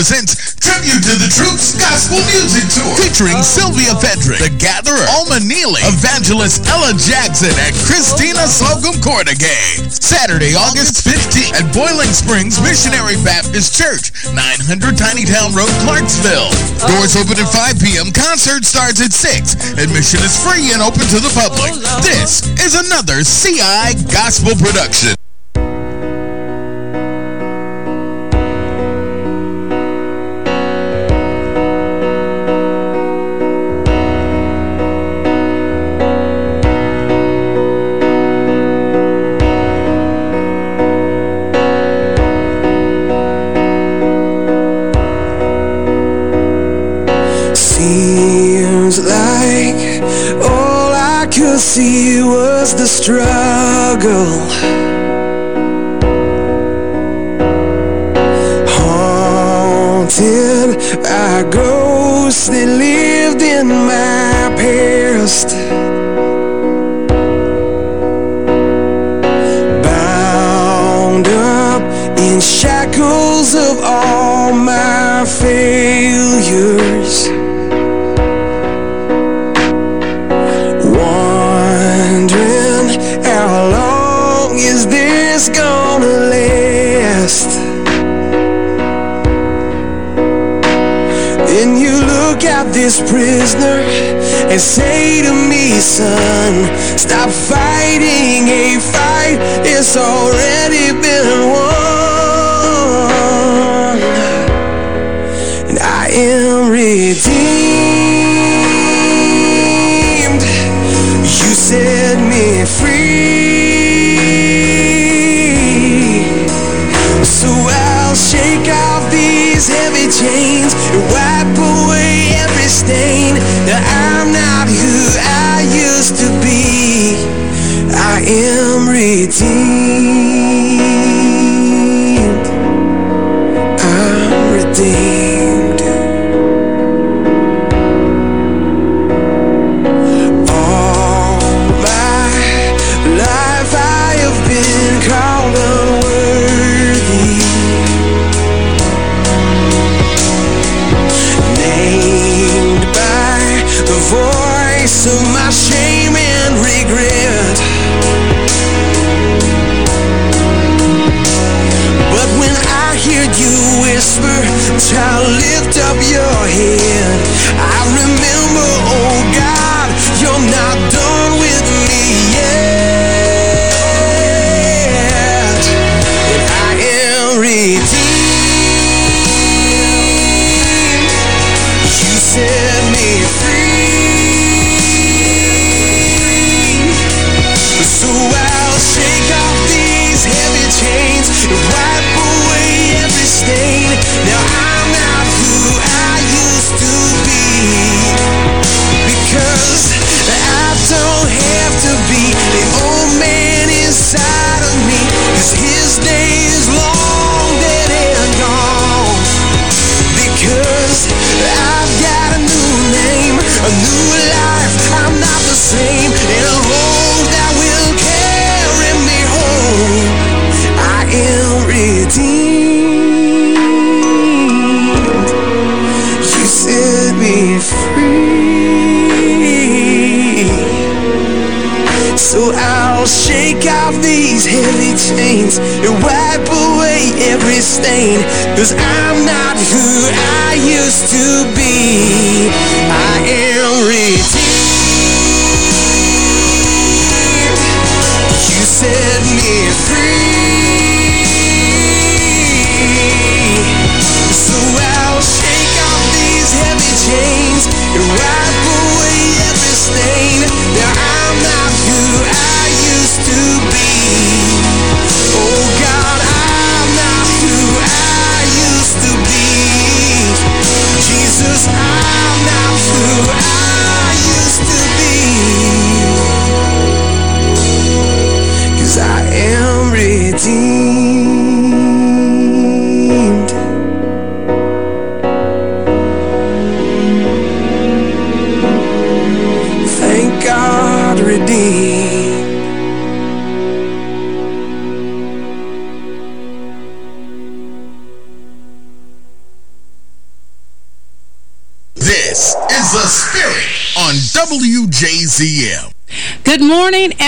presents Tribute to the Troops Gospel Music Tour featuring oh, Sylvia no. The Gatherer, Alma Neely, Evangelist Ella Jackson, and Christina oh, Slocum Cordigay. Saturday, August 15th at Boiling Springs Missionary Baptist Church, 900 Tiny Town Road, Clarksville. Oh. Doors open at 5 p.m. Concert starts at 6. Admission is free and open to the public. Oh, this is another CI Gospel production. stains and wipe away every stain. Cause I'm not who I used to be. I am redeemed.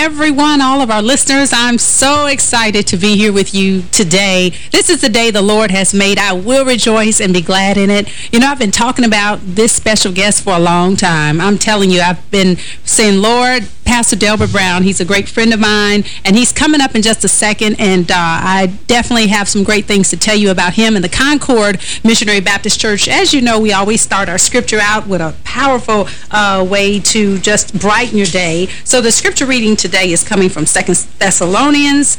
Everyone, all of our listeners. I'm so excited to be here with you today. This is the day the Lord has made. I will rejoice and be glad in it. You know, I've been talking about this special guest for a long time. I'm telling you, I've been saying, Lord, Pastor Delbert Brown, he's a great friend of mine, and he's coming up in just a second, and uh, I definitely have some great things to tell you about him and the Concord Missionary Baptist Church. As you know, we always start our scripture out with a powerful uh, way to just brighten your day. So the scripture reading today is coming from Second Thessalonians,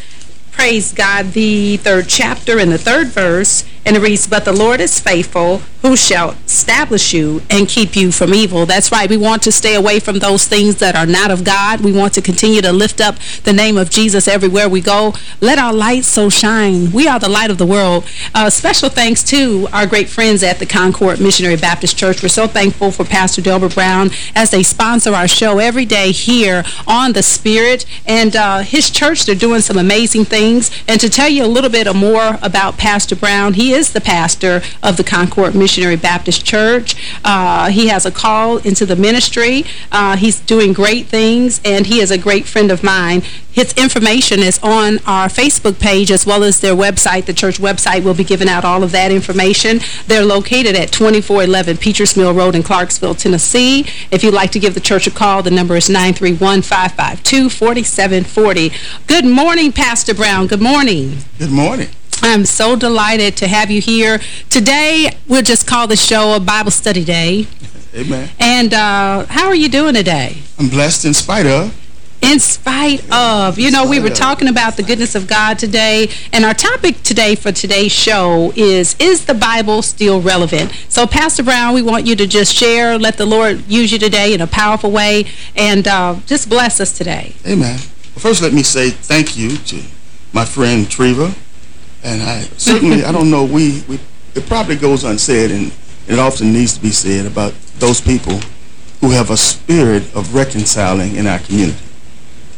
praise God, the third chapter and the third verse, and it reads, But the Lord is faithful, who shall establish you and keep you from evil. That's right. We want to stay away from those things that are not of God. We want to continue to lift up the name of Jesus everywhere we go. Let our light so shine. We are the light of the world. Uh, special thanks to our great friends at the Concord Missionary Baptist Church. We're so thankful for Pastor Delbert Brown as they sponsor our show every day here on The Spirit. And uh, his church, they're doing some amazing things. And to tell you a little bit more about Pastor Brown, he is the pastor of the Concord Missionary Baptist Church. Uh, he has a call into the ministry. Uh, he's doing great things, and he is a great friend of mine. His information is on our Facebook page as well as their website. The church website will be giving out all of that information. They're located at 2411 Peters Mill Road in Clarksville, Tennessee. If you'd like to give the church a call, the number is 931-552-4740. Good morning, Pastor Brown. Good morning. Good morning. I'm so delighted to have you here. Today, we'll just call the show a Bible study day. Amen. And uh, how are you doing today? I'm blessed in spite of. In spite of. You know, we were talking about the goodness of God today, and our topic today for today's show is, is the Bible still relevant? So, Pastor Brown, we want you to just share, let the Lord use you today in a powerful way, and uh, just bless us today. Amen. Well, first, let me say thank you to my friend Treva, and I certainly, I don't know, we, we it probably goes unsaid, and it often needs to be said about those people who have a spirit of reconciling in our community.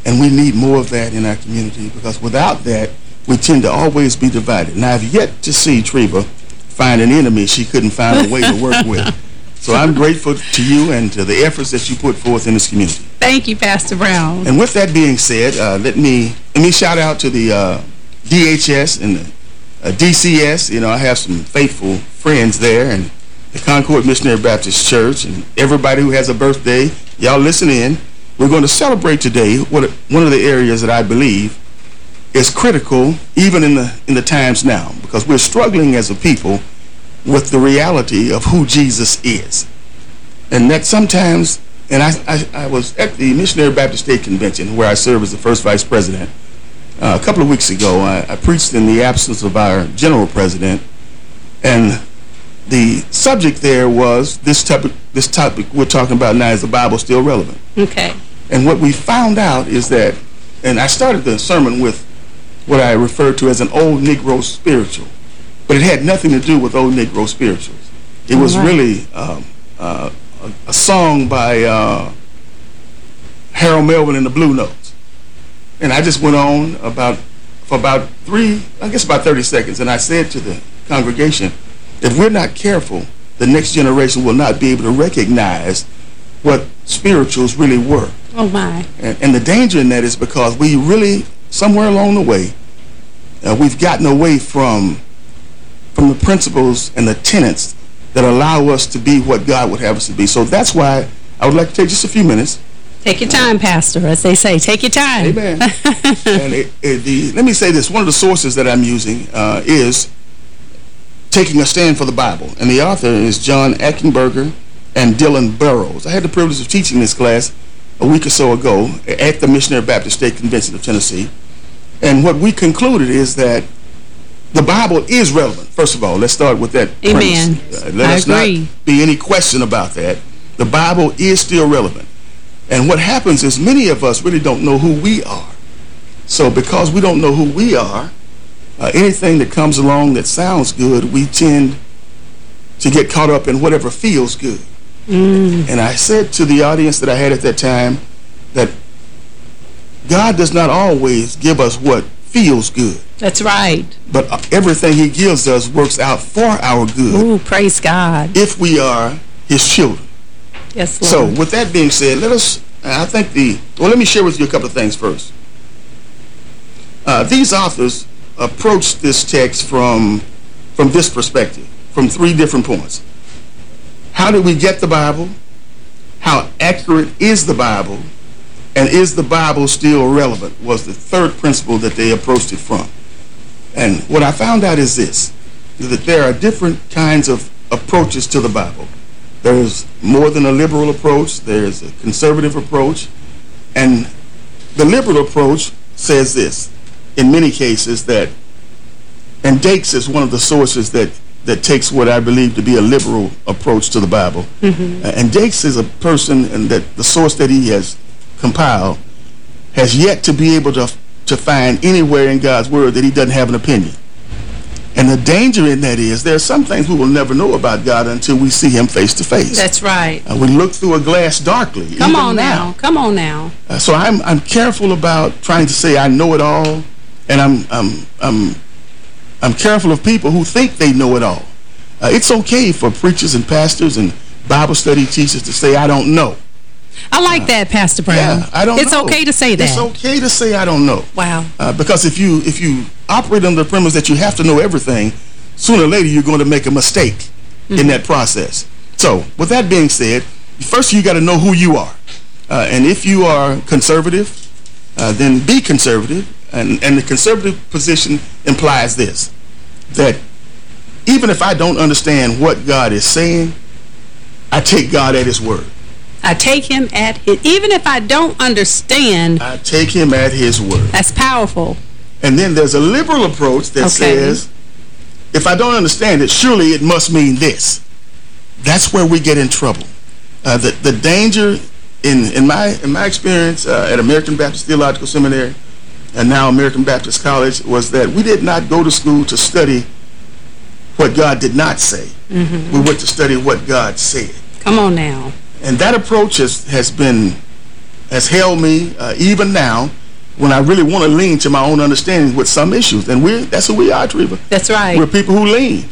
And we need more of that in our community because without that, we tend to always be divided. And I've yet to see Treva find an enemy she couldn't find a way to work with. So I'm grateful to you and to the efforts that you put forth in this community. Thank you, Pastor Brown. And with that being said, uh, let me let me shout out to the uh, DHS and the Uh, DCS. You know, I have some faithful friends there, and the Concord Missionary Baptist Church, and everybody who has a birthday. Y'all listen in. We're going to celebrate today what one of the areas that I believe is critical even in the in the times now because we're struggling as a people with the reality of who Jesus is. And that sometimes, and I, I, I was at the Missionary Baptist State Convention where I serve as the first vice president. Uh, a couple of weeks ago, I, I preached in the absence of our general president, and the subject there was this topic, this topic we're talking about now, is the Bible still relevant? Okay. And what we found out is that, and I started the sermon with what I referred to as an old Negro spiritual, but it had nothing to do with old Negro spirituals. It was right. really um, uh, a, a, song by uh, Harold Melvin and the Blue Notes. And I just went on about for about three, I guess about 30 seconds, and I said to the congregation, if we're not careful, the next generation will not be able to recognize what spirituals really were. Oh, my. And, and the danger in that is because we really, somewhere along the way, uh, we've gotten away from, from the principles and the tenets that allow us to be what God would have us to be. So that's why I would like to take just a few minutes. Take your time, Pastor, as they say. Take your time. Amen. and it, it, the, let me say this. One of the sources that I'm using uh, is Taking a Stand for the Bible. And the author is John Eckenberger and Dylan Burrows. I had the privilege of teaching this class a week or so ago at the Missionary Baptist State Convention of Tennessee. And what we concluded is that the Bible is relevant. First of all, let's start with that Amen. Uh, let I us agree. not be any question about that. The Bible is still relevant. And what happens is many of us really don't know who we are. So because we don't know who we are, uh, anything that comes along that sounds good, we tend to get caught up in whatever feels good. Mm. And I said to the audience that I had at that time that God does not always give us what feels good. That's right. But uh, everything he gives us works out for our good Ooh, praise God. if we are his children. Yes, Lord. So, with that being said, let us, I think the, well, let me share with you a couple of things first. Uh, these authors approached this text from, from this perspective, from three different points. How did we get the Bible? How accurate is the Bible? And is the Bible still relevant? Was the third principle that they approached it from. And what I found out is this, that there are different kinds of approaches to the Bible. There's more than a liberal approach. There's a conservative approach. And the liberal approach says this, in many cases, that, and Dake's is one of the sources that, that takes what I believe to be a liberal approach to the Bible. Mm -hmm. And Dake's is a person and that the source that he has compiled has yet to be able to, to find anywhere in God's Word that he doesn't have an opinion. And the danger in that is there are some things we will never know about God until we see him face to face. That's right. Uh, we look through a glass darkly. Come on now. now. Come on now. Uh, so I'm I'm careful about trying to say I know it all and I'm I'm I'm I'm careful of people who think they know it all. Uh, it's okay for preachers and pastors and Bible study teachers to say I don't know. I like uh, that, Pastor Brown. Yeah, I don't It's know. okay to say that. It's okay to say I don't know. Wow. Uh, because if you if you operate under the premise that you have to know everything, sooner or later you're going to make a mistake mm -hmm. in that process. So, with that being said, first you got to know who you are. Uh, and if you are conservative, uh, then be conservative. And, and the conservative position implies this, that even if I don't understand what God is saying, I take God at his word. I take him at his, even if I don't understand. I take him at his word. That's powerful. And then there's a liberal approach that okay. says, if I don't understand it, surely it must mean this. That's where we get in trouble. Uh, the, the danger, in, in, my, in my experience uh, at American Baptist Theological Seminary, and now American Baptist College, was that we did not go to school to study what God did not say. Mm -hmm. We went to study what God said. Come on now. And that approach has, has been, has held me, uh, even now, when I really want to lean to my own understanding with some issues. And we're that's who we are, Treva. That's right. We're people who lean.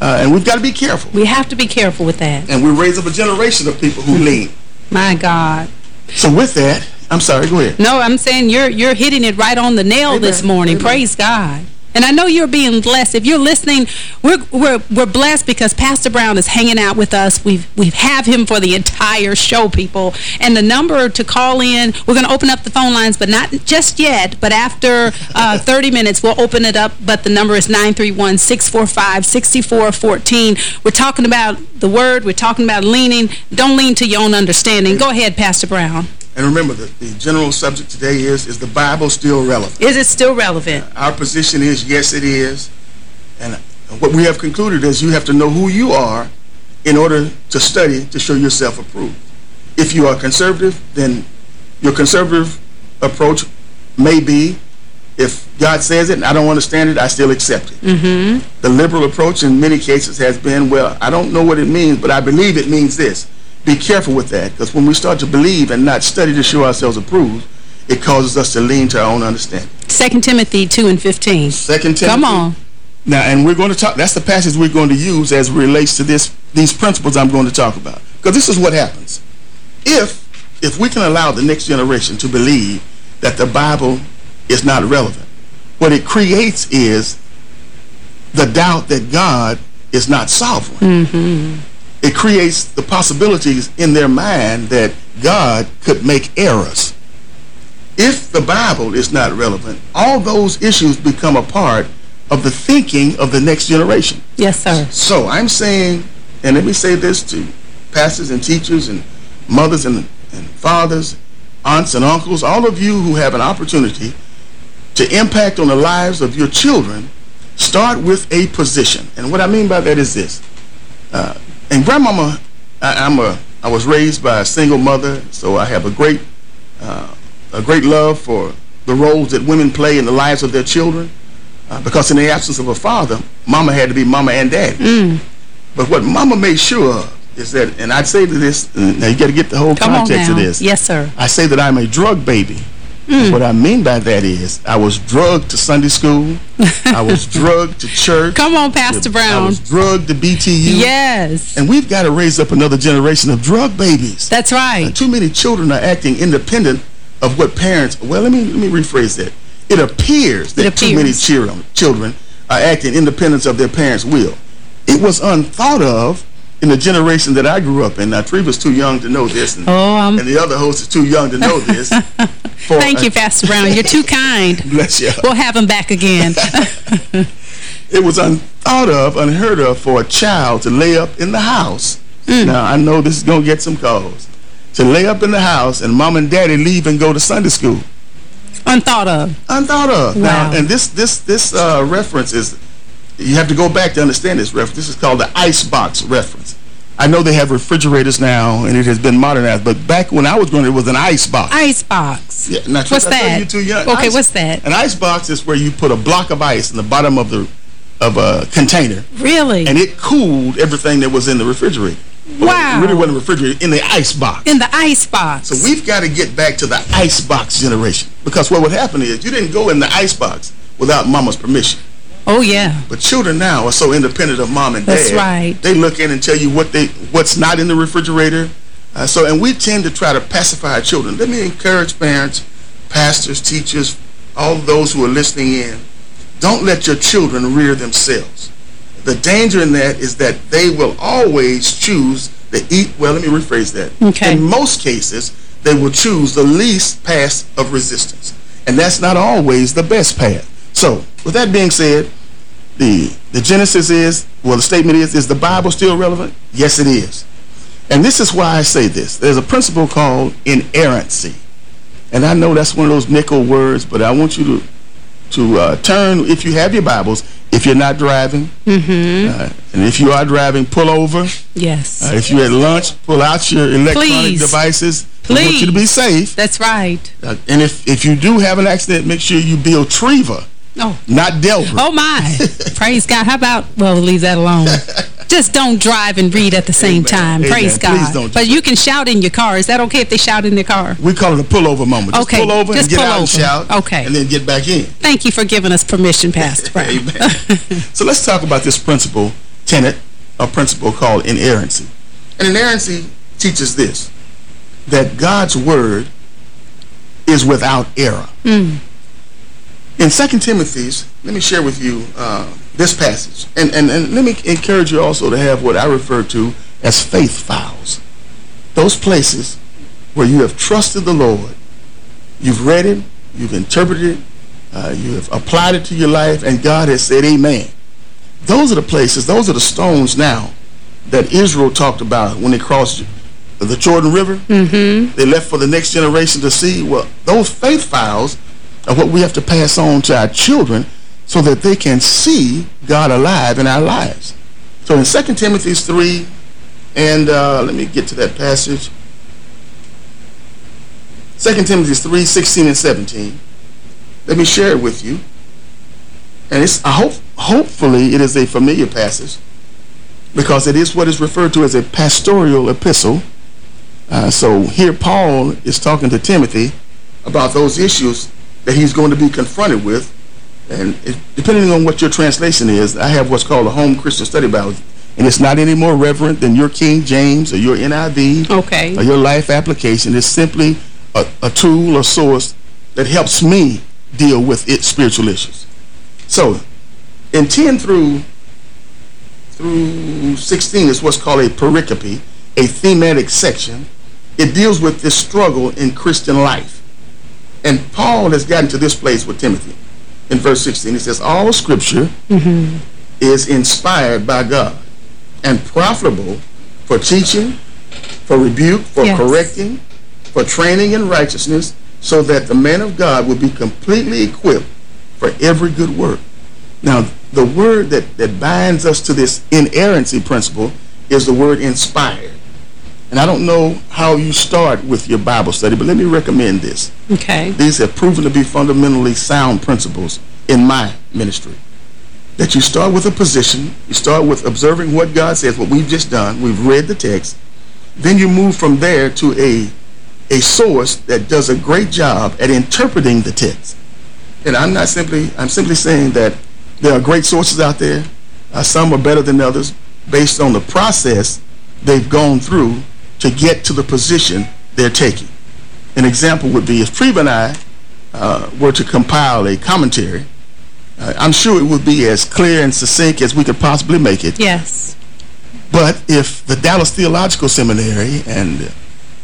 Uh, and we've got to be careful. We have to be careful with that. And we raise up a generation of people who lean. My God. So with that, I'm sorry, go ahead. No, I'm saying you're you're hitting it right on the nail Amen. this morning. Amen. Praise God. And I know you're being blessed. If you're listening, we're, we're, we're blessed because Pastor Brown is hanging out with us. We've, we have him for the entire show, people. And the number to call in, we're going to open up the phone lines, but not just yet. But after uh, 30 minutes, we'll open it up. But the number is 931-645-6414. We're talking about the word. We're talking about leaning. Don't lean to your own understanding. Go ahead, Pastor Brown. And remember, the, the general subject today is, is the Bible still relevant? Is it still relevant? Uh, our position is, yes, it is. And what we have concluded is you have to know who you are in order to study to show yourself approved. If you are conservative, then your conservative approach may be, if God says it and I don't understand it, I still accept it. Mm -hmm. The liberal approach in many cases has been, well, I don't know what it means, but I believe it means this be careful with that because when we start to believe and not study to show ourselves approved, it causes us to lean to our own understanding. 2 Timothy 2 and 15. 2 Timothy. Come on. Now, and we're going to talk, that's the passage we're going to use as relates to this these principles I'm going to talk about. Because this is what happens. If, if we can allow the next generation to believe that the Bible is not relevant, what it creates is the doubt that God is not sovereign. Mm -hmm it creates the possibilities in their mind that God could make errors. If the Bible is not relevant, all those issues become a part of the thinking of the next generation. Yes, sir. So I'm saying, and let me say this to pastors and teachers and mothers and, and fathers, aunts and uncles, all of you who have an opportunity to impact on the lives of your children, start with a position. And what I mean by that is this. Uh, and grandmama, I, am a, I was raised by a single mother, so I have a great, uh, a great love for the roles that women play in the lives of their children. Uh, because in the absence of a father, mama had to be mama and daddy. Mm. But what mama made sure of is that, and I'd say to this, now you got to get the whole Come context of this. Yes, sir. I say that I'm a drug baby Mm. What I mean by that is I was drugged to Sunday school. I was drugged to church. Come on, Pastor Brown. I was drugged to BTU. Yes. And we've got to raise up another generation of drug babies. That's right. Uh, too many children are acting independent of what parents... Well, let me let me rephrase that. It appears that it appears. too many children, children are acting independent of their parents' will. It was unthought of in the generation that I grew up in. Now, Tree was too young to know this, and, oh, um, and the other host is too young to know this. Thank you, Pastor Brown. You're too kind. Bless you. We'll have him back again. it was unthought of, unheard of for a child to lay up in the house. Mm. Now, I know this is going to get some calls. To lay up in the house and mom and daddy leave and go to Sunday school. Unthought of. Unthought of. Wow. Now, and this this this uh, reference is you have to go back to understand this reference. This is called the icebox reference. I know they have refrigerators now, and it has been modernized, but back when I was growing up, it was an ice box. Ice box. Yeah, what's that? You too young. Okay, ice, what's that? An ice box is where you put a block of ice in the bottom of the of a container. Really? And it cooled everything that was in the refrigerator. Wow. It really wasn't refrigerator, in the ice box. In the ice box. So we've got to get back to the ice box generation. Because what would happen is you didn't go in the ice box without mama's permission. Oh, yeah. But children now are so independent of mom and dad. That's right. They look in and tell you what they what's not in the refrigerator. Uh, so, and we tend to try to pacify our children. Let me encourage parents, pastors, teachers, all those who are listening in. Don't let your children rear themselves. The danger in that is that they will always choose the eat. Well, let me rephrase that. Okay. In most cases, they will choose the least path of resistance. And that's not always the best path. So, with that being said, the, the genesis is, well, the statement is, is the Bible still relevant? Yes, it is. And this is why I say this. There's a principle called inerrancy. And I know that's one of those nickel words, but I want you to to uh, turn, if you have your Bibles, if you're not driving, mm -hmm. uh, and if you are driving, pull over. Yes. Uh, if you're at lunch, pull out your electronic Please. devices. Please. We want you to be safe. That's right. Uh, and if, if you do have an accident, make sure you bill Treva Oh. Not Delbert. Oh, my. Praise God. How about, well, we'll leave that alone. Just don't drive and read at the same Amen. time. Amen. Praise God. Do but you can shout in your car. Is that okay if they shout in their car? We call it a pullover moment. Just okay. pull over Just and get out over. and shout. Okay. And then get back in. Thank you for giving us permission, Pastor Brown. Amen. so let's talk about this principle, tenet, a principle called inerrancy. And inerrancy teaches this, that God's word is without error. Mm. In 2 Timothy's, let me share with you uh, this passage. And, and, and let me encourage you also to have what I refer to as faith files. Those places where you have trusted the Lord, you've read it, you've interpreted it, uh, you have applied it to your life, and God has said amen. Those are the places, those are the stones now that Israel talked about when they crossed the Jordan River. Mm -hmm. They left for the next generation to see. Well, those faith files of what we have to pass on to our children so that they can see God alive in our lives. So in 2 Timothy 3, and uh, let me get to that passage. 2 Timothy 3, 16 and 17. Let me share it with you. And it's, I hope, hopefully it is a familiar passage because it is what is referred to as a pastoral epistle. Uh, so here Paul is talking to Timothy about those issues that he's going to be confronted with. And it, depending on what your translation is, I have what's called a Holman Christian study Bible. And it's not any more reverent than your King James or your NIV okay. or your life application. It's simply a, a tool or source that helps me deal with its spiritual issues. So, in 10 through through 16 is what's called a pericope, a thematic section. It deals with this struggle in Christian life. And Paul has gotten to this place with Timothy. In verse 16, he says, All scripture mm -hmm. is inspired by God and profitable for teaching, for rebuke, for yes. correcting, for training in righteousness, so that the man of God will be completely equipped for every good work. Now, the word that, that binds us to this inerrancy principle is the word inspired. And I don't know how you start with your Bible study, but let me recommend this. Okay. These have proven to be fundamentally sound principles in my ministry. That you start with a position, you start with observing what God says, what we've just done, we've read the text, then you move from there to a a source that does a great job at interpreting the text. And I'm not simply, I'm simply saying that there are great sources out there. Uh, some are better than others based on the process they've gone through to get to the position they're taking. An example would be if Treva and I uh, were to compile a commentary, uh, I'm sure it would be as clear and succinct as we could possibly make it. Yes. But if the Dallas Theological Seminary and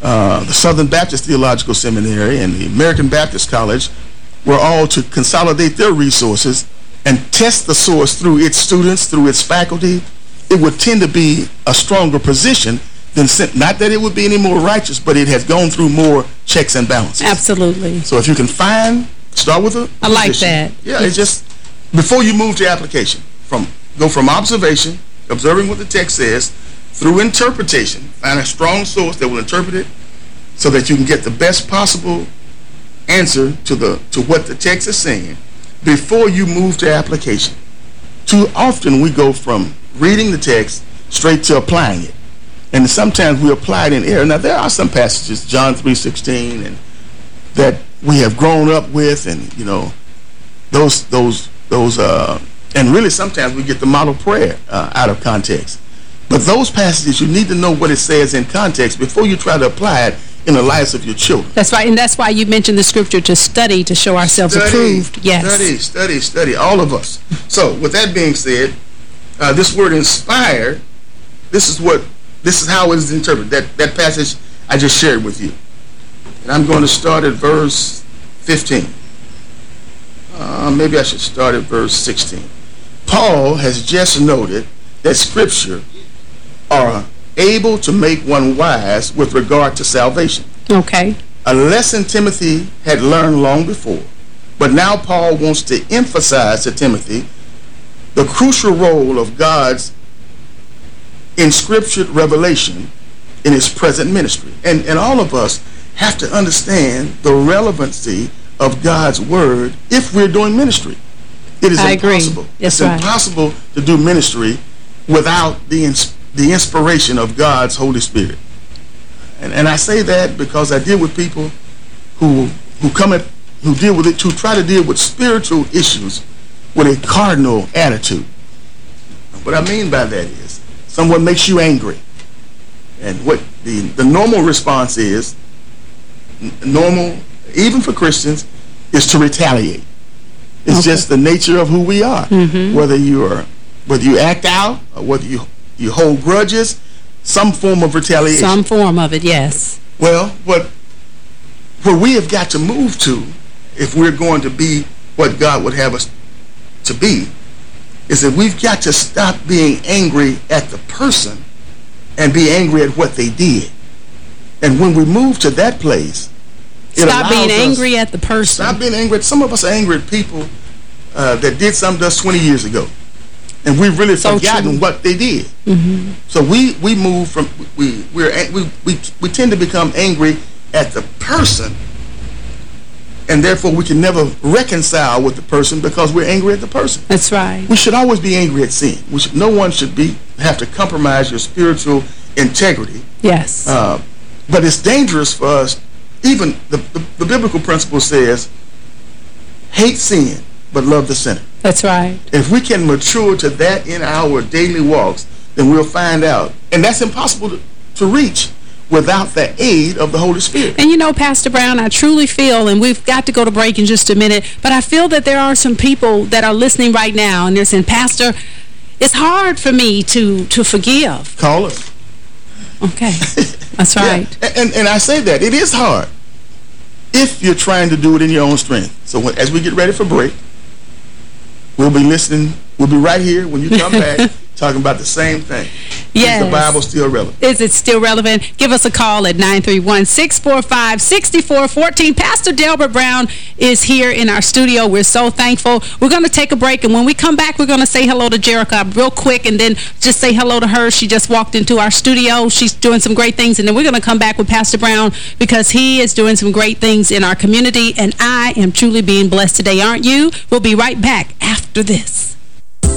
uh, the Southern Baptist Theological Seminary and the American Baptist College were all to consolidate their resources and test the source through its students, through its faculty, it would tend to be a stronger position than, not that it would be any more righteous, but it has gone through more checks and balances. Absolutely. So if you can find, start with a I like that. Yeah, it's just, before you move to application, from go from observation, observing what the text says, through interpretation, find a strong source that will interpret it so that you can get the best possible answer to the to what the text is saying before you move to application. Too often we go from reading the text straight to applying it. And sometimes we apply it in error. Now, there are some passages, John 3.16, and that we have grown up with, and, you know, those, those, those, uh, and really sometimes we get the model prayer uh, out of context. But those passages, you need to know what it says in context before you try to apply it in the lives of your children. That's right, and that's why you mentioned the scripture to study, to show ourselves study, approved. Yes. Study, study, study, all of us. So, with that being said, uh, this word inspired, this is what, this is how it is interpreted. That, that passage I just shared with you. And I'm going to start at verse 15. Uh, maybe I should start at verse 16. Paul has just noted that Scripture are able to make one wise with regard to salvation. Okay. A lesson Timothy had learned long before. But now Paul wants to emphasize to Timothy the crucial role of God's inscriptured revelation in his present ministry. And, and all of us have to understand the relevancy of God's word if we're doing ministry. It is I impossible. Agree. It's right. impossible to do ministry without the, ins the inspiration of God's Holy Spirit. And, and I say that because I deal with people who, who come at, who deal with it, to try to deal with spiritual issues with a cardinal attitude. What I mean by that is someone makes you angry. And what the, the normal response is, normal, even for Christians, is to retaliate. It's okay. just the nature of who we are. Mm -hmm. Whether you are, whether you act out, or whether you you hold grudges, some form of retaliation. Some form of it, yes. Well, what what we have got to move to, if we're going to be what God would have us to be is that we've got to stop being angry at the person and be angry at what they did. And when we move to that place, Stop being angry at the person. Stop being angry. Some of us are angry at people uh, that did something to us 20 years ago. And we've really so forgotten true. what they did. Mm -hmm. So we we move from we we're we we we tend to become angry at the person and therefore we can never reconcile with the person because we're angry at the person. That's right. We should always be angry at sin. Should, no one should be have to compromise your spiritual integrity. Yes. Uh, but it's dangerous for us. Even the, the, the biblical principle says, hate sin, but love the sinner. That's right. If we can mature to that in our daily walks, then we'll find out. And that's impossible to, to reach without the aid of the Holy Spirit. And you know, Pastor Brown, I truly feel, and we've got to go to break in just a minute, but I feel that there are some people that are listening right now, and they're saying, Pastor, it's hard for me to, to forgive. Call us. Okay. That's right. yeah. and, and I say that. It is hard if you're trying to do it in your own strength. So when, as we get ready for break, we'll be listening. We'll be right here when you come back talking about the same thing. Yes. Is the Bible still relevant? Is it still relevant? Give us a call at 931-645-6414. Pastor Delbert Brown is here in our studio. We're so thankful. We're going to take a break, and when we come back, we're going to say hello to Jerica real quick, and then just say hello to her. She just walked into our studio. She's doing some great things, and then we're going to come back with Pastor Brown because he is doing some great things in our community, and I am truly being blessed today, aren't you? We'll be right back after this.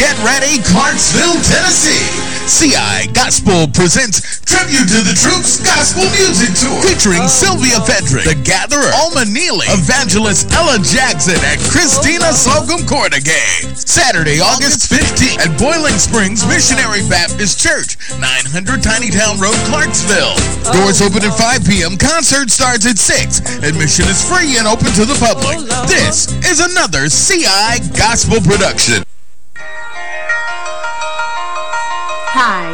Get ready, Clarksville, Tennessee. CI Gospel presents Tribute to the Troops Gospel Music Tour featuring oh, Sylvia Fedrick, The Gatherer, Alma Neely, Evangelist Ella Jackson, and Christina Slocum Cordigay. Saturday, August 15th at Boiling Springs Missionary Baptist Church, 900 Tinytown Road, Clarksville. Oh. Doors open at 5 p.m. Concert starts at 6. Admission is free and open to the public. Oh, this is another CI Gospel production. Hi,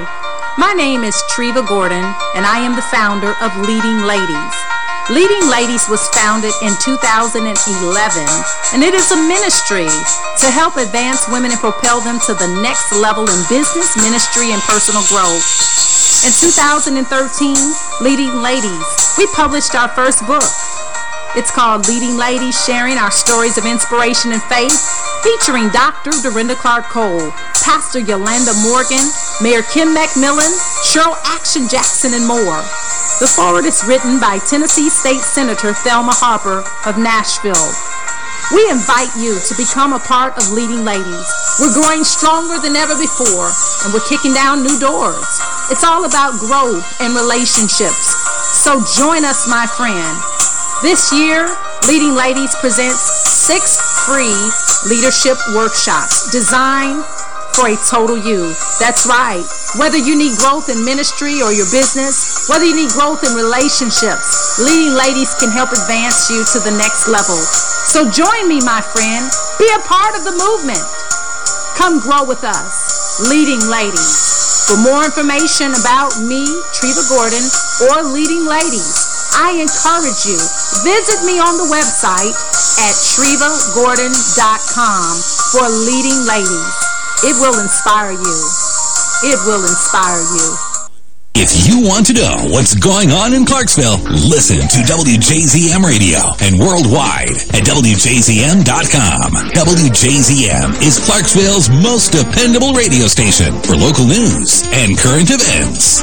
my name is Treva Gordon, and I am the founder of Leading Ladies. Leading Ladies was founded in 2011, and it is a ministry to help advance women and propel them to the next level in business, ministry, and personal growth. In 2013, Leading Ladies, we published our first book. It's called Leading Ladies, Sharing Our Stories of Inspiration and Faith, featuring Dr. Dorinda Clark Cole, Pastor Yolanda Morgan, Mayor Kim McMillan, Cheryl Action Jackson, and more. The forward is written by Tennessee State Senator Thelma Harper of Nashville. We invite you to become a part of Leading Ladies. We're growing stronger than ever before, and we're kicking down new doors. It's all about growth and relationships. So join us, my friend. This year, Leading Ladies presents six free leadership workshops designed for a total you. That's right. Whether you need growth in ministry or your business, whether you need growth in relationships, Leading Ladies can help advance you to the next level. So join me, my friend. Be a part of the movement. Come grow with us. Leading Ladies. For more information about me, Treva Gordon, or Leading Ladies, I encourage you, visit me on the website at trevagordon.com for Leading Ladies. It will inspire you. It will inspire you. If you want to know what's going on in Clarksville, listen to WJZM Radio and worldwide at WJZM.com. WJZM is Clarksville's most dependable radio station for local news and current events.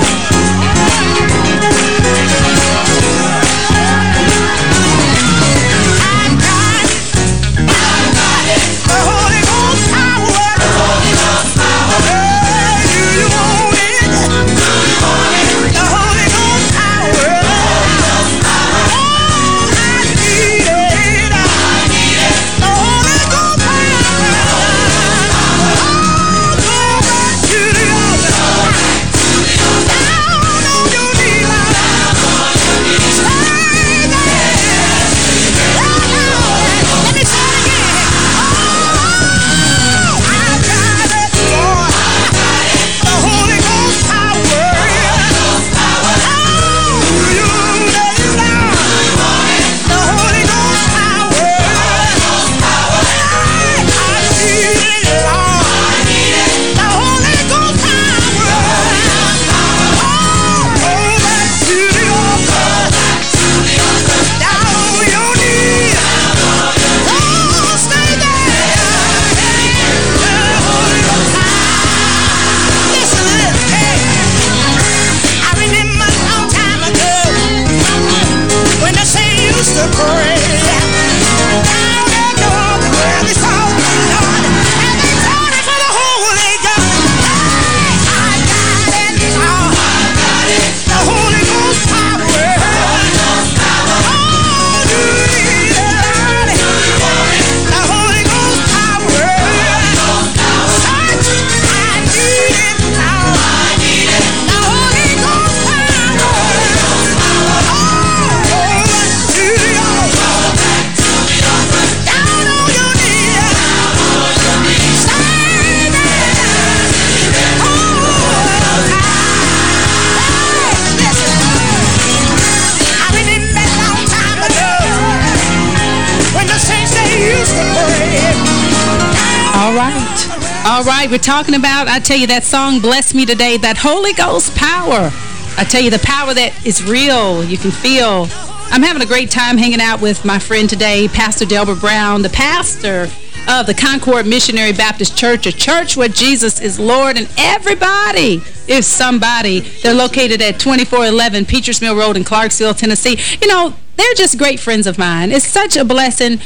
We're talking about, I tell you, that song, Bless Me Today, that Holy Ghost power. I tell you, the power that is real, you can feel. I'm having a great time hanging out with my friend today, Pastor Delbert Brown, the pastor of the Concord Missionary Baptist Church, a church where Jesus is Lord and everybody is somebody. They're located at 2411 Peachers Mill Road in Clarksville, Tennessee. You know, they're just great friends of mine. It's such a blessing.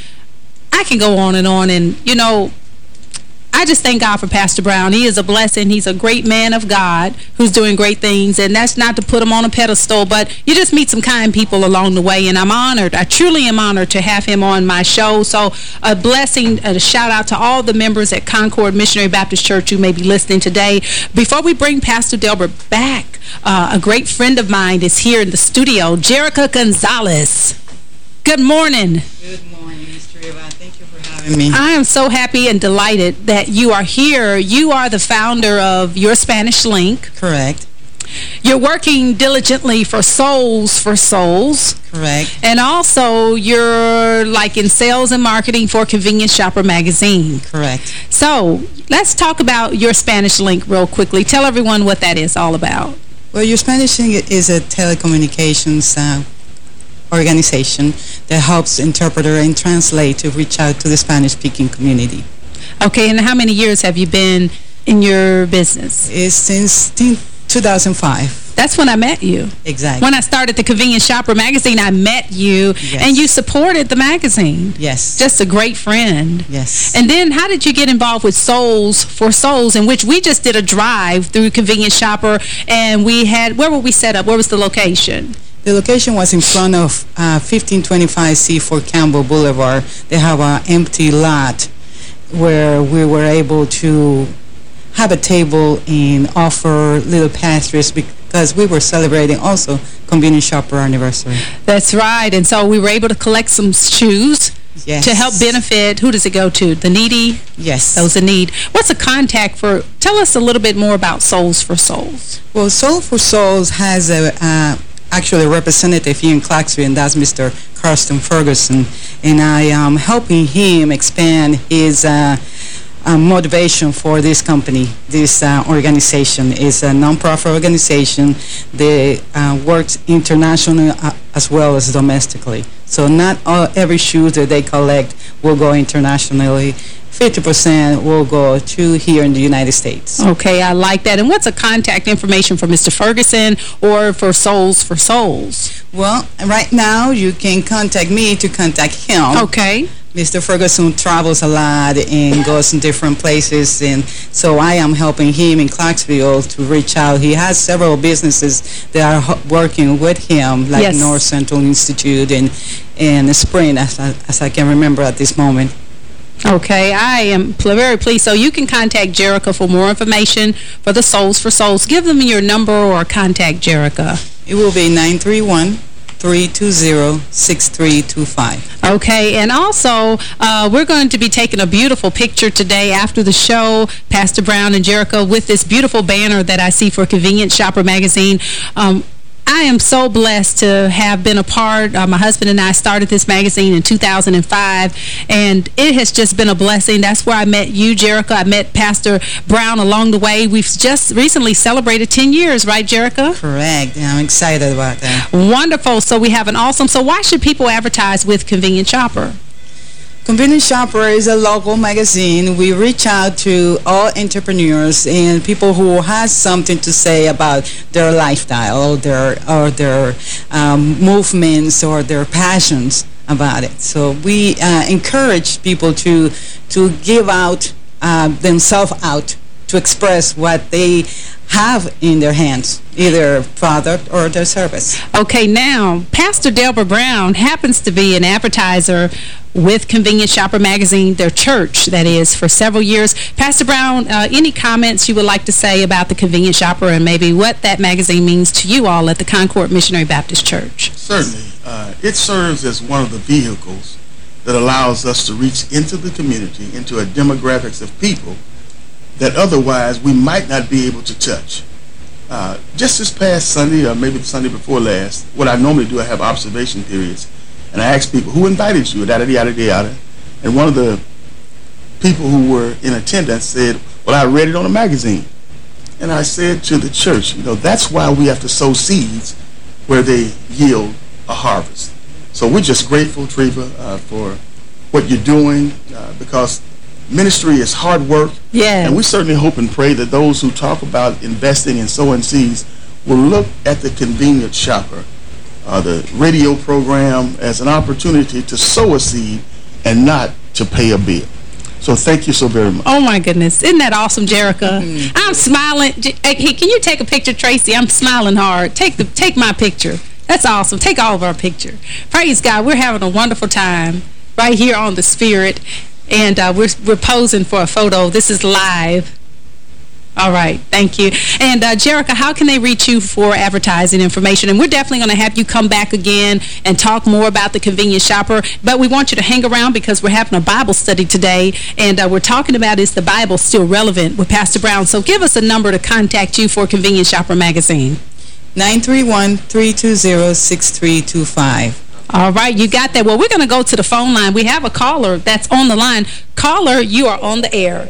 I can go on and on and, you know, I just thank God for Pastor Brown. He is a blessing. He's a great man of God who's doing great things. And that's not to put him on a pedestal, but you just meet some kind people along the way. And I'm honored. I truly am honored to have him on my show. So a blessing, a shout out to all the members at Concord Missionary Baptist Church who may be listening today. Before we bring Pastor Delbert back, uh, a great friend of mine is here in the studio, Jerica Gonzalez. Good morning. Good morning, Miss Treva. Thank you for having me. I am so happy and delighted that you are here. You are the founder of Your Spanish Link. Correct. You're working diligently for Soles4Souls. Correct. And also, you're like in sales and marketing for Convenience Shopper magazine. Correct. So, let's talk about Your Spanish Link real quickly. Tell everyone what that is all about. Well, Your Spanish Link is a telecommunications uh, organization that helps interpreter and translate to reach out to the Spanish-speaking community. Okay, and how many years have you been in your business? It's since 2005. That's when I met you. Exactly. When I started the Convenience Shopper magazine, I met you, Yes. and you supported the magazine. Yes. Just a great friend. Yes. And then how did you get involved with Soles4Souls, in which we just did a drive through Convenience Shopper, and we had, where were we set up? Where was the location? The location was in front of uh, 1525 C Fort Campbell Boulevard. They have an empty lot where we were able to have a table and offer little pastries because we were celebrating also convenience shopper anniversary. That's right. And so we were able to collect some shoes Yes. to help benefit, who does it go to? The needy? Yes. Those in need. What's a contact for, tell us a little bit more about Soles4Souls. Well, Soul for Souls has a uh, actually representative here in Clarksville, and that's Mr. Carsten Ferguson. And I am helping him expand his uh, uh, motivation for this company. This uh, organization is a nonprofit organization that uh, works internationally uh, as well as domestically. So not all, every shoe that they collect will go internationally. 50% will go to here in the United States. Okay, I like that. And what's a contact information for Mr. Ferguson or for Soles4Souls? Well, right now you can contact me to contact him. Okay. Mr. Ferguson travels a lot and goes in different places, and so I am helping him in Clarksville to reach out. He has several businesses that are working with him, like Yes. North Central Institute and, and Spring, as I, as I can remember at this moment. Okay, I am pl very pleased. So you can contact Jerica for more information for the Soles4Souls. Give them your number or contact Jerica. It will be 931-320-6325. Okay, and also, uh, we're going to be taking a beautiful picture today after the show, Pastor Brown and Jerica, with this beautiful banner that I see for Convenience Shopper Magazine. Um, I am so blessed to have been a part. Uh, my husband and I started this magazine in 2005, and it has just been a blessing. That's where I met you, Jerica. I met Pastor Brown along the way. We've just recently celebrated 10 years, right, Jerica? Correct. I'm excited about that. Wonderful. So we have an awesome... So why should people advertise with Convenience Shopper? Convenience Shopper is a local magazine. We reach out to all entrepreneurs and people who has something to say about their lifestyle or their, or their um, movements or their passions about it. So we uh, encourage people to, to give out uh, themselves out to express what they have in their hands, either product or their service. Okay, now, Pastor Delbert Brown happens to be an advertiser with Convenience Shopper Magazine, their church, that is, for several years. Pastor Brown, uh, any comments you would like to say about the Convenience Shopper and maybe what that magazine means to you all at the Concord Missionary Baptist Church? Certainly. Uh, it serves as one of the vehicles that allows us to reach into the community, into a demographics of people that otherwise we might not be able to touch. Uh, just this past Sunday, or maybe the Sunday before last, what I normally do, I have observation periods, and I ask people, who invited you, yada, yada, yada. And one of the people who were in attendance said, Well, I read it on a magazine. And I said to the church, you know, that's why we have to sow seeds where they yield a harvest. So we're just grateful, Treva, uh, for what you're doing uh, because ministry is hard work. Yeah. And we certainly hope and pray that those who talk about investing in sowing seeds will look at the convenience shopper, uh, the radio program, as an opportunity to sow a seed and not to pay a bill. So thank you so very much. Oh, my goodness. Isn't that awesome, Jerica? Mm -hmm. I'm smiling. Hey, can you take a picture, Tracy? I'm smiling hard. Take the take my picture. That's awesome. Take all of our picture. Praise God. We're having a wonderful time right here on The Spirit. And uh, we're, we're posing for a photo. This is live. All right. Thank you. And, uh, Jerica, how can they reach you for advertising information? And we're definitely going to have you come back again and talk more about the convenience shopper. But we want you to hang around because we're having a Bible study today. And uh, we're talking about is the Bible still relevant with Pastor Brown. So give us a number to contact you for Convenience Shopper Magazine. 931-320-6325. All right, you got that. Well, we're going to go to the phone line. We have a caller that's on the line. Caller, you are on the air.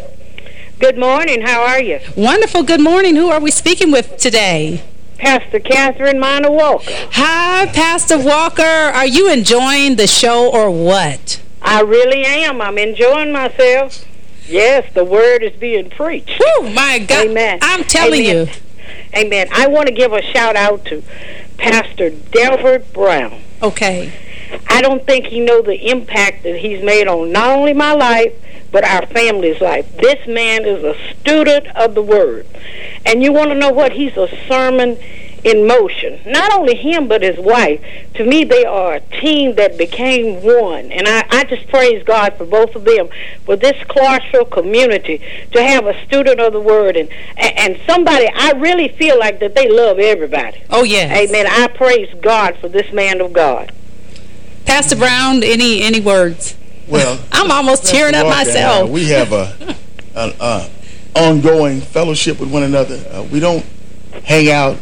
Good morning. How are you? Wonderful. Good morning. Who are we speaking with today? Pastor Catherine Minor Walker. Hi, Pastor Walker. Are you enjoying the show or what? I really am. I'm enjoying myself. Yes, the word is being preached. Oh, my God. Amen. I'm telling Amen. you. Amen. I want to give a shout out to Pastor Delbert Brown. Okay. I don't think he know the impact that he's made on not only my life, but our family's life. This man is a student of the Word. And you want to know what? He's a sermon in motion. Not only him, but his wife. To me, they are a team that became one. And I, I just praise God for both of them, for this Clarksville community, to have a student of the Word. And, and somebody, I really feel like that they love everybody. Oh, yes. Amen. I praise God for this man of God. Pastor Brown, any any words? Well, I'm almost tearing up myself. We have a, a, a, ongoing fellowship with one another. Uh, we don't hang out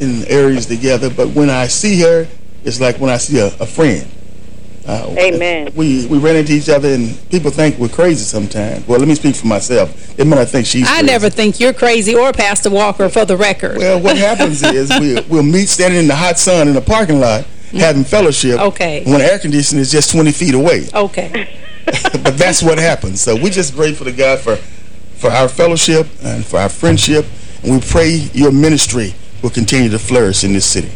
in areas together, but when I see her, it's like when I see a, a friend. Uh, Amen. We we ran into each other, and people think we're crazy sometimes. Well, let me speak for myself. They might think she's I crazy. never think you're crazy or Pastor Walker, for the record. Well, what happens is we, we'll meet standing in the hot sun in the parking lot, having fellowship. Okay. When air conditioning is just 20 feet away. Okay. but that's what happens. So we're just grateful to God for, for our fellowship and for our friendship. And we pray your ministry will continue to flourish in this city.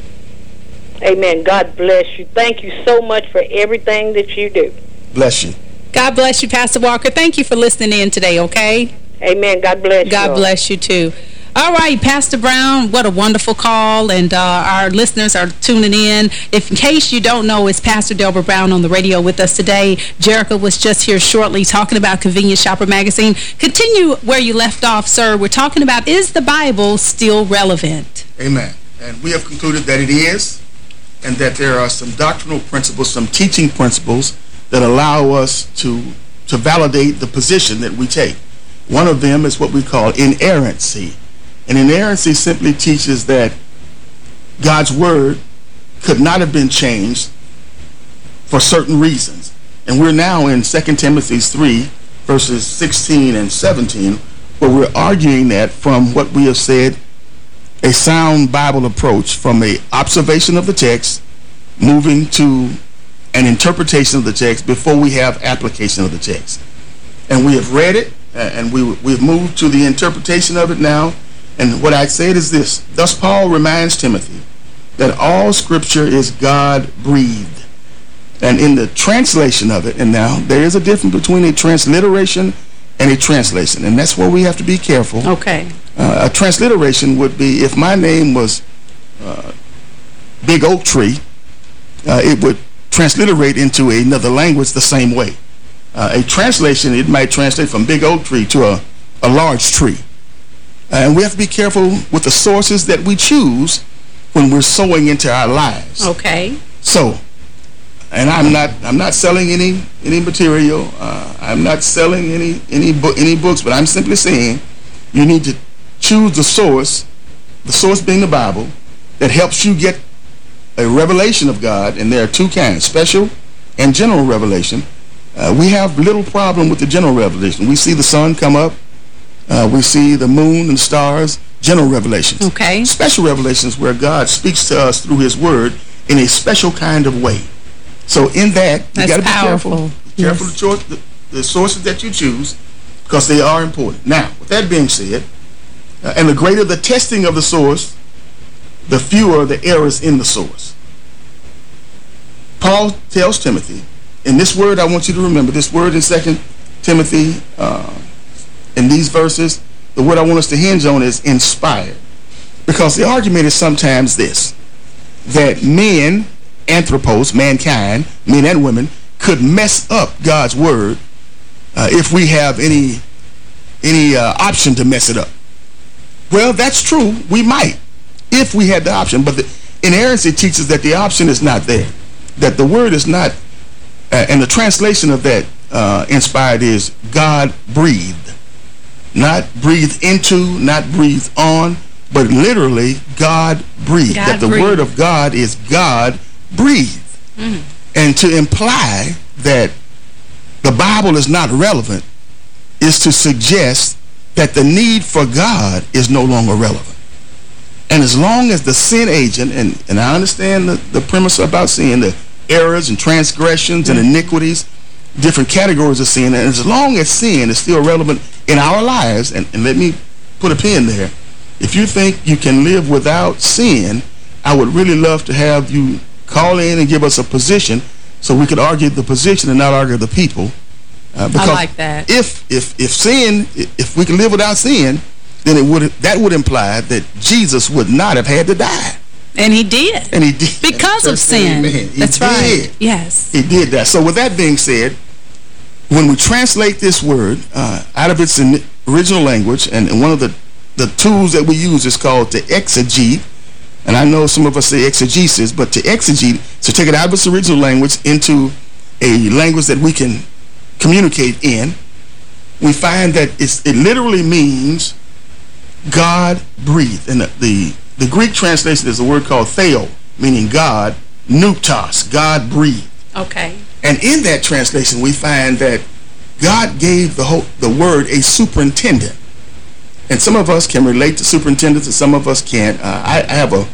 Amen. God bless you. Thank you so much for everything that you do. Bless you. God bless you, Pastor Walker. Thank you for listening in today, okay? Amen. God bless you. God bless you, too. All right, Pastor Brown, what a wonderful call, and uh, our listeners are tuning in. If in case you don't know, it's Pastor Delbert Brown on the radio with us today. Jerica was just here shortly talking about Convenience Shopper Magazine. Continue where you left off, sir. We're talking about, is the Bible still relevant? Amen. And we have concluded that it is, and that there are some doctrinal principles, some teaching principles that allow us to, to validate the position that we take. One of them is what we call inerrancy. And inerrancy simply teaches that God's word could not have been changed for certain reasons. And we're now in 2 Timothy 3, verses 16 and 17, where we're arguing that from what we have said, a sound Bible approach from a observation of the text, moving to an interpretation of the text before we have application of the text. And we have read it, and we, we've moved to the interpretation of it now, and what I said is this. Thus Paul reminds Timothy that all Scripture is God-breathed. And in the translation of it, and now there is a difference between a transliteration and a translation. And that's where we have to be careful. Okay. Uh, a transliteration would be if my name was uh, Big Oak Tree, uh, it would transliterate into another language the same way. Uh, a translation, it might translate from Big Oak Tree to a, a large tree. And we have to be careful with the sources that we choose when we're sowing into our lives. Okay. So, and I'm not I'm not selling any any material. Uh, I'm not selling any any book any books, but I'm simply saying you need to choose the source, the source being the Bible, that helps you get a revelation of God. And there are two kinds: special and general revelation. Uh, we have little problem with the general revelation. We see the sun come up uh, we see the moon and stars, general revelations. Okay. Special revelations where God speaks to us through his word in a special kind of way. So in that, you got to be powerful. careful. Careful Yes. the, choice, the, the sources that you choose because they are important. Now, with that being said, uh, and the greater the testing of the source, the fewer the errors in the source. Paul tells Timothy, and this word I want you to remember, this word in 2 Timothy, uh, in these verses, the word I want us to hinge on is inspired. Because the argument is sometimes this, that men, anthropos, mankind, men and women, could mess up God's word uh, if we have any any uh, option to mess it up. Well, that's true. We might, if we had the option. But the inerrancy teaches that the option is not there. That the word is not, uh, and the translation of that uh, inspired is God breathed. Not breathed into, not breathed on, but literally God breathed. God that the breathed. word of God is God breathed. Mm. And to imply that the Bible is not relevant is to suggest that the need for God is no longer relevant. And as long as the sin agent, and, and I understand the, the premise about sin, the errors and transgressions and mm. iniquities, different categories of sin, and as long as sin is still relevant in our lives, and, and let me put a pin there, if you think you can live without sin, I would really love to have you call in and give us a position so we could argue the position and not argue the people. Uh, because like that. If, if, if sin, if we can live without sin, then it would that would imply that Jesus would not have had to die. And he did. And he did. Because of sin. That's did. right. Yes. He did that. So with that being said, when we translate this word uh, out of its original language, and, and one of the, the tools that we use is called to exegete, and I know some of us say exegesis, but to exegete, to take it out of its original language into a language that we can communicate in, we find that it's, it literally means God breathed. And the, the, the Greek translation is a word called theo, meaning God, pneustos, God breathed. Okay. And in that translation, we find that God gave the whole, the word a superintendent. And some of us can relate to superintendents and some of us can't. Uh, I, I have a,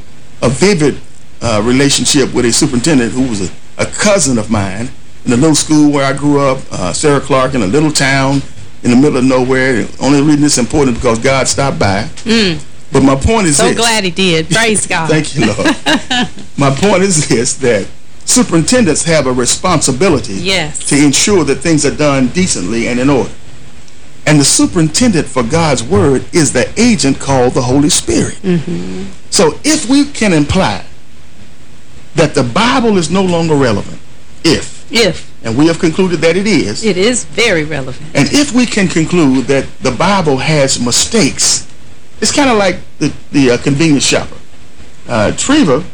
a vivid uh, relationship with a superintendent who was a, a cousin of mine in the little school where I grew up, uh, Sarah Clark, in a little town in the middle of nowhere. The only reason it's important because God stopped by. But my point is So this. glad he did. Praise God. Thank you, Lord. My point is this, that superintendents have a responsibility Yes. to ensure that things are done decently and in order. And the superintendent for God's word is the agent called the Holy Spirit. Mm-hmm. So if we can imply that the Bible is no longer relevant, if, If. and we have concluded that it is, It is very relevant. and if we can conclude that the Bible has mistakes, it's kind of like the, the uh, convenience shopper. Uh, Treva,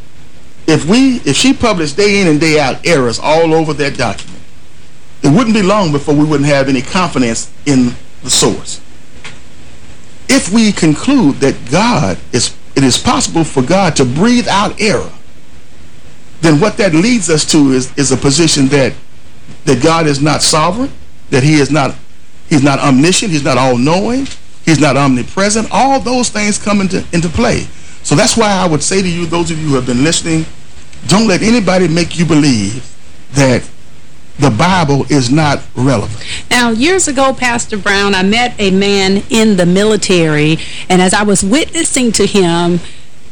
if we if she published day in and day out errors all over that document, it wouldn't be long before we wouldn't have any confidence in the source. If we conclude that God is it is possible for God to breathe out error, then what that leads us to is is a position that that God is not sovereign, that he is not he's not omniscient, he's not all-knowing, he's not omnipresent. All those things come into into play. So that's why I would say to you, those of you who have been listening, don't let anybody make you believe that the Bible is not relevant. Now, years ago, Pastor Brown, I met a man in the military, and as I was witnessing to him,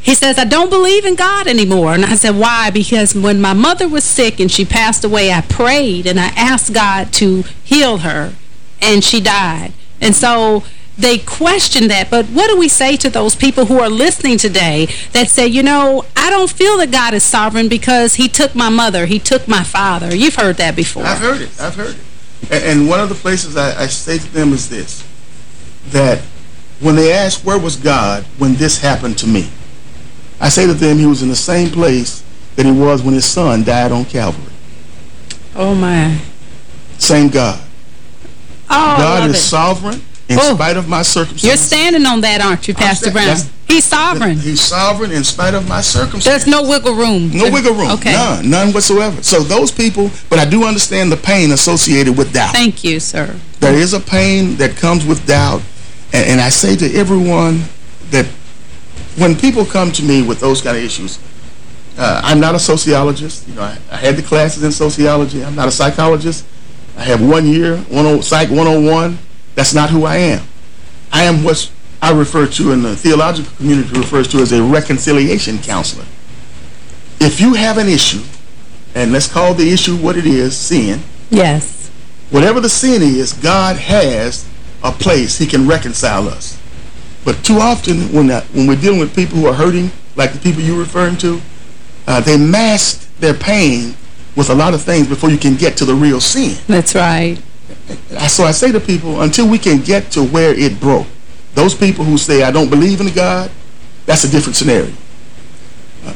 he says, I don't believe in God anymore. And I said, why? Because when my mother was sick and she passed away, I prayed and I asked God to heal her, and she died. And so they question that. But what do we say to those people who are listening today that say, you know, I don't feel that God is sovereign because he took my mother, he took my father. You've heard that before. I've heard it. I've heard it. And, and one of the places I, I say to them is this, that when they ask, where was God when this happened to me? I say to them, he was in the same place that he was when his son died on Calvary. Oh, my. Same God. Oh, God is it. sovereign in Oh. spite of my circumstances. You're standing on that, aren't you, Pastor Brown? He's sovereign. He's sovereign in spite of my circumstances. There's no wiggle room. No wiggle room. Okay. None. None whatsoever. So those people, but I do understand the pain associated with doubt. Thank you, sir. There is a pain that comes with doubt. And, and I say to everyone that when people come to me with those kind of issues, uh, I'm not a sociologist. You know, I, I, had the classes in sociology. I'm not a psychologist. I have one year, one Psych 101. That's not who I am. I am what I refer to in the theological community refers to as a reconciliation counselor. If you have an issue, and let's call the issue what it is, sin. Yes. Whatever the sin is, God has a place he can reconcile us. But too often when, that, when we're dealing with people who are hurting, like the people you're referring to, uh, they mask their pain with a lot of things before you can get to the real sin. That's right. So I say to people, until we can get to where it broke, those people who say, I don't believe in God, that's a different scenario.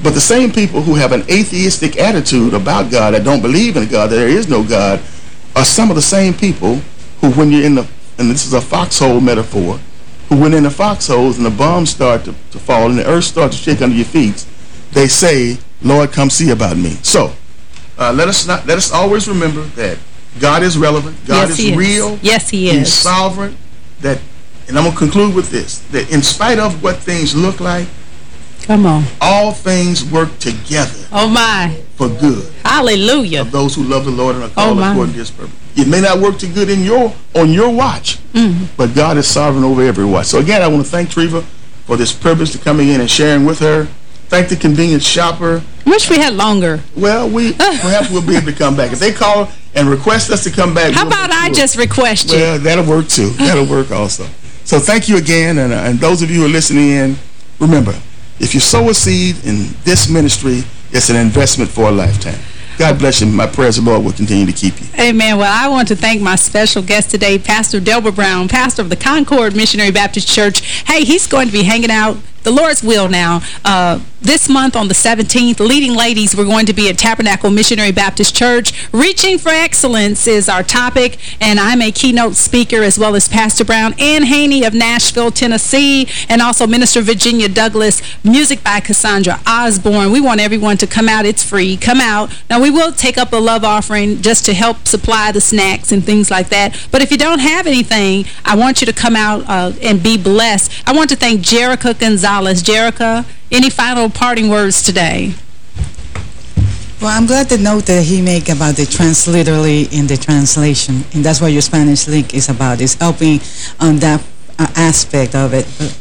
But the same people who have an atheistic attitude about God, that don't believe in God, that there is no God, are some of the same people who, when you're in the, and this is a foxhole metaphor, who went in the foxholes and the bombs start to, to fall and the earth starts to shake under your feet, they say, Lord, come see about me. So, uh, let us not let us always remember that God is relevant. God yes, is real. Yes, he is. He's sovereign. That, and I'm going to conclude with this, that in spite of what things look like, Come on. All things work together. Oh, my. For good. Hallelujah. Of those who love the Lord and are called oh, according to his purpose. It may not work to good in your on your watch, mm -hmm. but God is sovereign over every watch. So again, I want to thank Treva for this privilege to coming in and sharing with her. Thank the convenience shopper. Wish we had longer. Well, we perhaps we'll be able to come back. If they call and request us to come back. How about I just request you? Well, that'll work too. That'll work also. So thank you again. And, uh, and those of you who are listening in, remember, if you sow a seed in this ministry, it's an investment for a lifetime. God bless you. My prayers, the Lord will continue to keep you. Amen. Well, I want to thank my special guest today, Pastor Delbert Brown, pastor of the Concord Missionary Baptist Church. Hey, he's going to be hanging out the Lord's will now. Uh, this month on the 17th, Leading Ladies, we're going to be at Tabernacle Missionary Baptist Church. Reaching for Excellence is our topic, and I'm a keynote speaker as well as Pastor Brown. and Haney of Nashville, Tennessee, and also Minister Virginia Douglas. Music by Cassandra Osborne. We want everyone to come out. It's free. Come out. Now, we will take up a love offering just to help supply the snacks and things like that. But if you don't have anything, I want you to come out uh, and be blessed. I want to thank Jerica Gonzalez Gonzalez. Jerica, any final parting words today? Well, I'm glad to note that he make about the transliterally in the translation. And that's what your Spanish link is about, is helping on that uh, aspect of it. But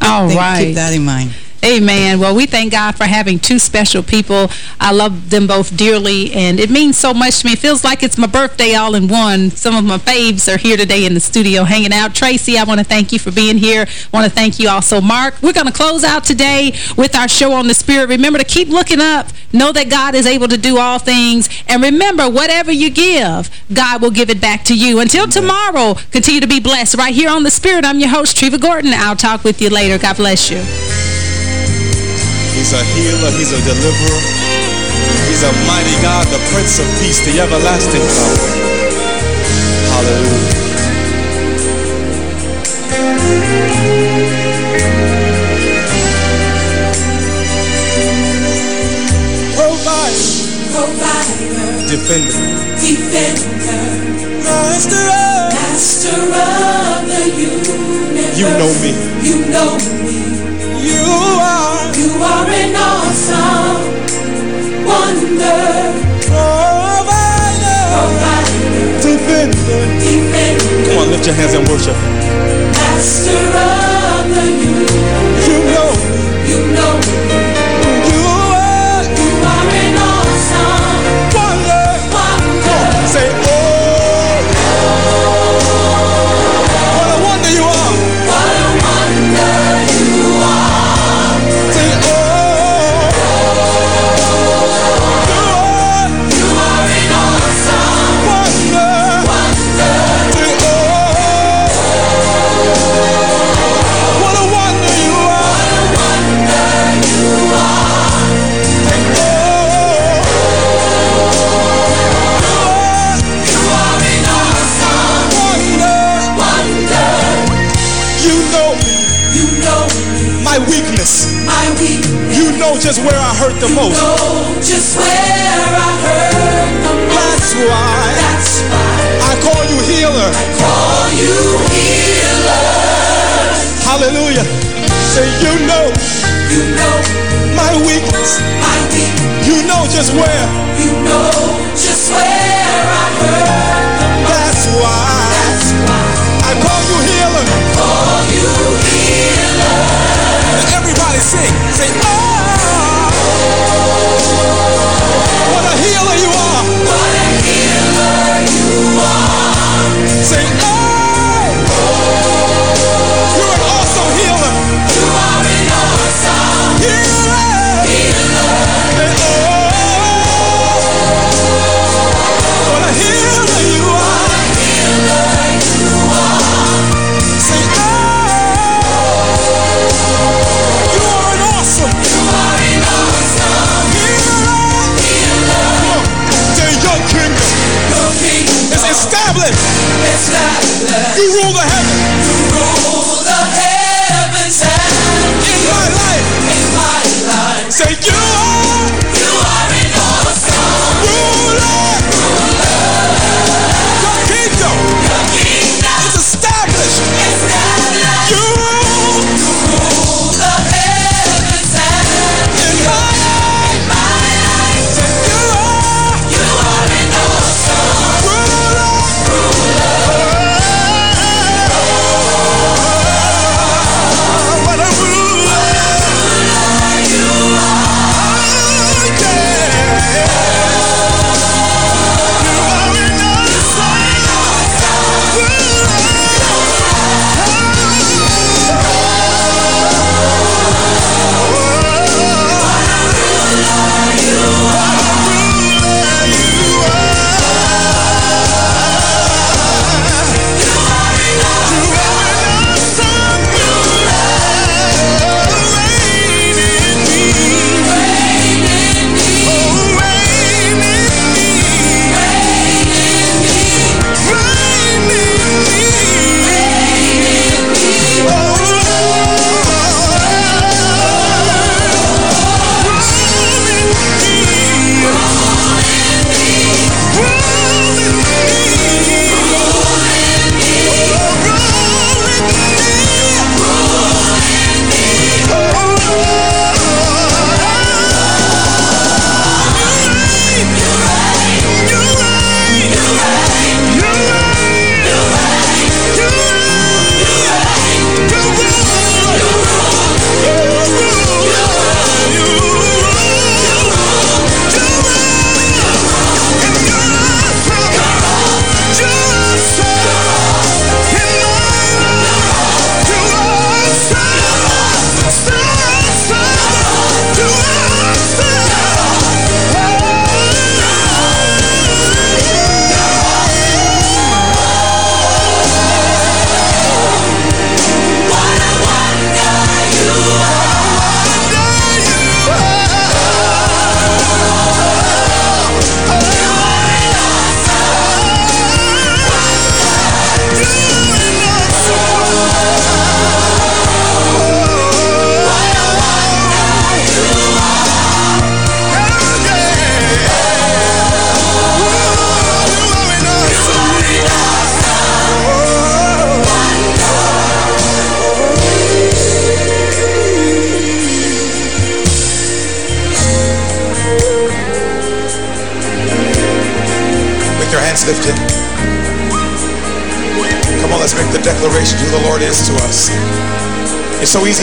All right. Keep that in mind. Amen. Well, we thank God for having two special people. I love them both dearly, and it means so much to me. It feels like it's my birthday all in one. Some of my faves are here today in the studio hanging out. Tracy, I want to thank you for being here. I want to thank you also, Mark. We're going to close out today with our show on the Spirit. Remember to keep looking up. Know that God is able to do all things. And remember, whatever you give, God will give it back to you. Until tomorrow, continue to be blessed. Right here on the Spirit, I'm your host, Treva Gordon. I'll talk with you later. God bless you. He's a healer. He's a deliverer. He's a mighty God, the Prince of Peace, the everlasting God. Hallelujah. Provider. Provider. Defender. Defender. Master of. Master of the universe. You know me. You know me. You are. You are an awesome wonder. Provider. Provider. Defender. Defender. Come on, lift your hands and worship. Master of the universe. You know. You know. Established. Established. You rule the heavens. You rule the heavens in my life. In my life. Say, you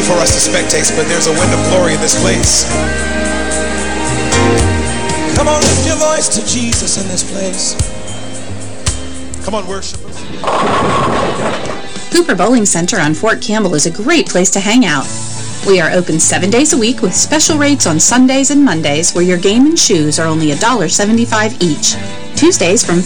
for us to spectate, but there's a wind of glory in this place. Come on, lift your voice to Jesus in this place. Come on, worshipers. Cooper Bowling Center on Fort Campbell is a great place to hang out. We are open seven days a week with special rates on Sundays and Mondays where your game and shoes are only $1.75 each. Tuesdays from